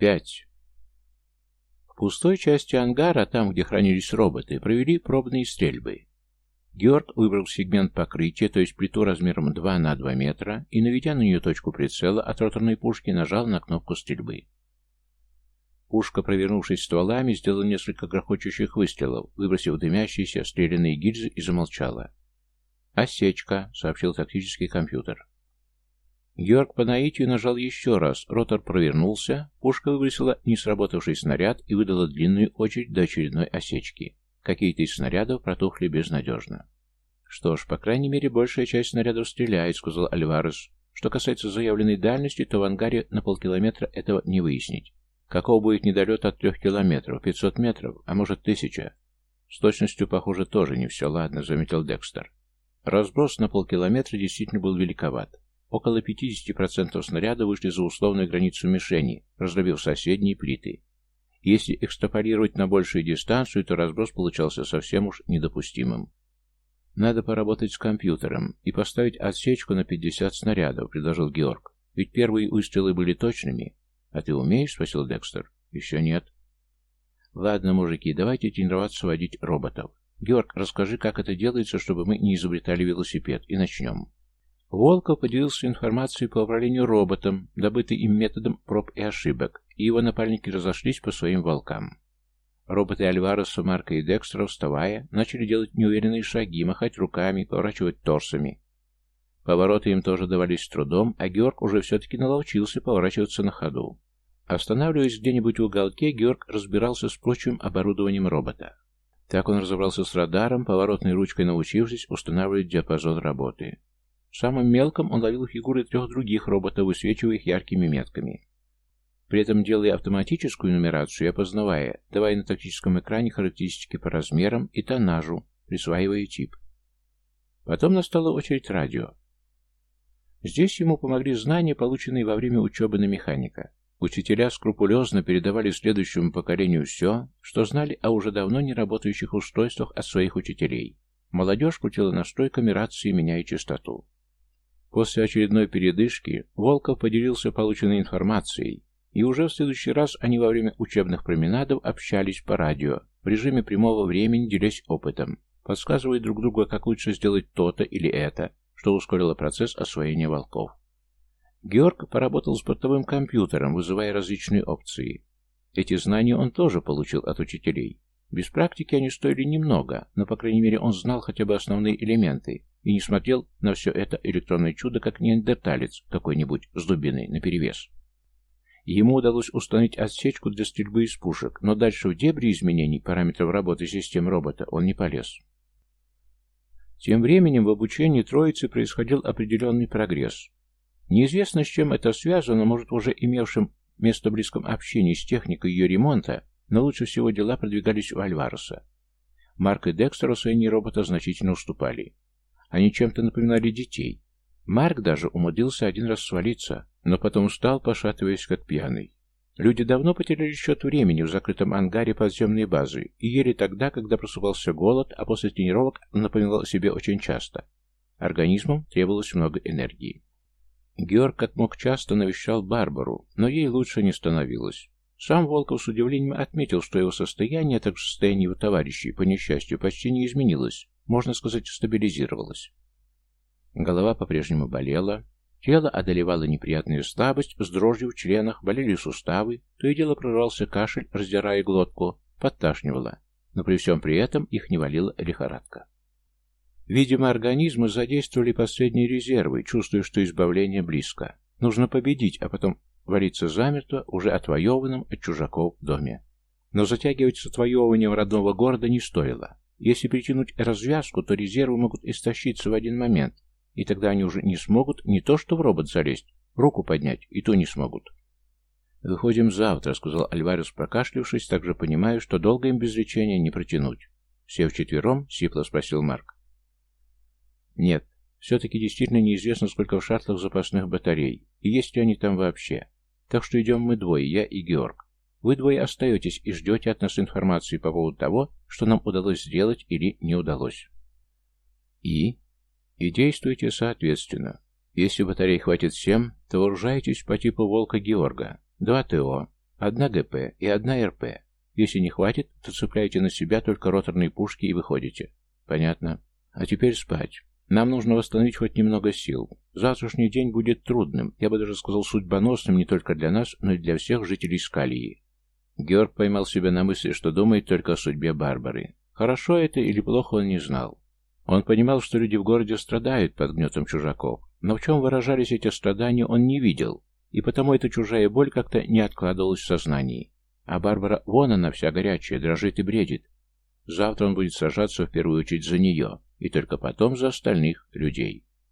Пять. В пустой части ангара, там, где хранились роботы, провели пробные стрельбы. Георг выбрал сегмент покрытия, то есть плиту размером 2 на 2 метра, и, наведя на нее точку прицела от роторной пушки, нажал на кнопку стрельбы. Пушка, провернувшись стволами, сделала несколько грохочущих выстрелов, выбросив дымящиеся стрелянные гильзы и замолчала. «Осечка», — сообщил тактический компьютер. Георг по наитию нажал еще раз, ротор провернулся, пушка выбросила несработавший снаряд и выдала длинную очередь до очередной осечки. Какие-то из снарядов протухли безнадежно. «Что ж, по крайней мере, большая часть снарядов стреляет», — сказал Альварес. «Что касается заявленной дальности, то в ангаре на полкилометра этого не выяснить. Каков будет недолет от трех километров? Пятьсот метров? А может, тысяча?» «С точностью, похоже, тоже не все. Ладно», — заметил Декстер. Разброс на полкилометра действительно был великоват. Около 50% снаряда вышли за условную границу мишени, раздробив соседние плиты. Если экстраполировать на большую дистанцию, то разброс получался совсем уж недопустимым. «Надо поработать с компьютером и поставить отсечку на 50 снарядов», — предложил Георг. «Ведь первые выстрелы были точными». «А ты умеешь?» — спросил Декстер. «Еще нет». «Ладно, мужики, давайте тренироваться водить роботов. Георг, расскажи, как это делается, чтобы мы не изобретали велосипед, и начнем». Волков поделился информацией по управлению роботом, добытой им методом проб и ошибок, и его напарники разошлись по своим волкам. Роботы Альвареса, Марка и Декстера, вставая, начали делать неуверенные шаги, махать руками, поворачивать торсами. Повороты им тоже давались с трудом, а Георг уже все-таки наловчился поворачиваться на ходу. Останавливаясь где-нибудь в уголке, Георг разбирался с прочим оборудованием робота. Так он разобрался с радаром, поворотной ручкой научившись устанавливать диапазон работы. Самым мелком он ловил фигуры трех других роботов, высвечивая их яркими метками. При этом делая автоматическую нумерацию и опознавая, давая на тактическом экране характеристики по размерам и тоннажу, присваивая тип. Потом настала очередь радио. Здесь ему помогли знания, полученные во время учебы на механика. Учителя скрупулезно передавали следующему поколению все, что знали о уже давно не работающих устройствах от своих учителей. Молодежь крутила настройками рации, меняя частоту. После очередной передышки Волков поделился полученной информацией, и уже в следующий раз они во время учебных променадов общались по радио, в режиме прямого времени делясь опытом, подсказывая друг другу, как лучше сделать то-то или это, что ускорило процесс освоения волков. Георг поработал с бортовым компьютером, вызывая различные опции. Эти знания он тоже получил от учителей. Без практики они стоили немного, но, по крайней мере, он знал хотя бы основные элементы, и не смотрел на все это электронное чудо, как неандерталец какой-нибудь с дубиной наперевес. Ему удалось установить отсечку для стрельбы из пушек, но дальше в дебри изменений параметров работы систем робота он не полез. Тем временем в обучении троицы происходил определенный прогресс. Неизвестно, с чем это связано, может, уже имевшим место близком общении с техникой ее ремонта, но лучше всего дела продвигались у Альвареса. Марк и Декстер освоении робота значительно уступали. Они чем-то напоминали детей. Марк даже умудрился один раз свалиться, но потом встал, пошатываясь как пьяный. Люди давно потеряли счет времени в закрытом ангаре подземной базы и ели тогда, когда просыпался голод, а после тренировок напоминал себе очень часто. Организмам требовалось много энергии. Георг как мог часто навещал Барбару, но ей лучше не становилось. Сам Волков с удивлением отметил, что его состояние, а также состояние его товарищей, по несчастью, почти не изменилось, можно сказать, стабилизировалось. Голова по-прежнему болела, тело одолевало неприятная слабость, с дрожью в членах, болели суставы, то и дело прорвался кашель, раздирая глотку, подташнивало, но при всем при этом их не валила лихорадка. Видимо, организмы задействовали последние резервы, чувствуя, что избавление близко. Нужно победить, а потом валиться замертво, уже отвоеванным от чужаков доме. Но затягивать с отвоевыванием родного города не стоило. Если притянуть развязку, то резервы могут истощиться в один момент, и тогда они уже не смогут не то что в робот залезть, руку поднять, и то не смогут. «Выходим завтра», — сказал Альварес, прокашлявшись, также понимая, что долго им без лечения не протянуть. «Все вчетвером?» — сипло спросил Марк. «Нет, все-таки действительно неизвестно, сколько в шаттлах запасных батарей, и есть ли они там вообще. Так что идем мы двое, я и Георг. Вы двое остаетесь и ждете от нас информации по поводу того, что нам удалось сделать или не удалось. И? И действуйте соответственно. Если батарей хватит всем, то вооружайтесь по типу Волка Георга. Два ТО. Одна ГП и одна РП. Если не хватит, то цепляйте на себя только роторные пушки и выходите. Понятно. А теперь спать. Нам нужно восстановить хоть немного сил. Завтрашний день будет трудным, я бы даже сказал судьбоносным не только для нас, но и для всех жителей Скалии. Георг поймал себя на мысли, что думает только о судьбе Барбары. Хорошо это или плохо он не знал. Он понимал, что люди в городе страдают под гнетом чужаков, но в чем выражались эти страдания, он не видел, и потому эта чужая боль как-то не откладывалась в сознании. А Барбара, вон она вся горячая, дрожит и бредит. Завтра он будет сажаться в первую очередь за нее, и только потом за остальных людей.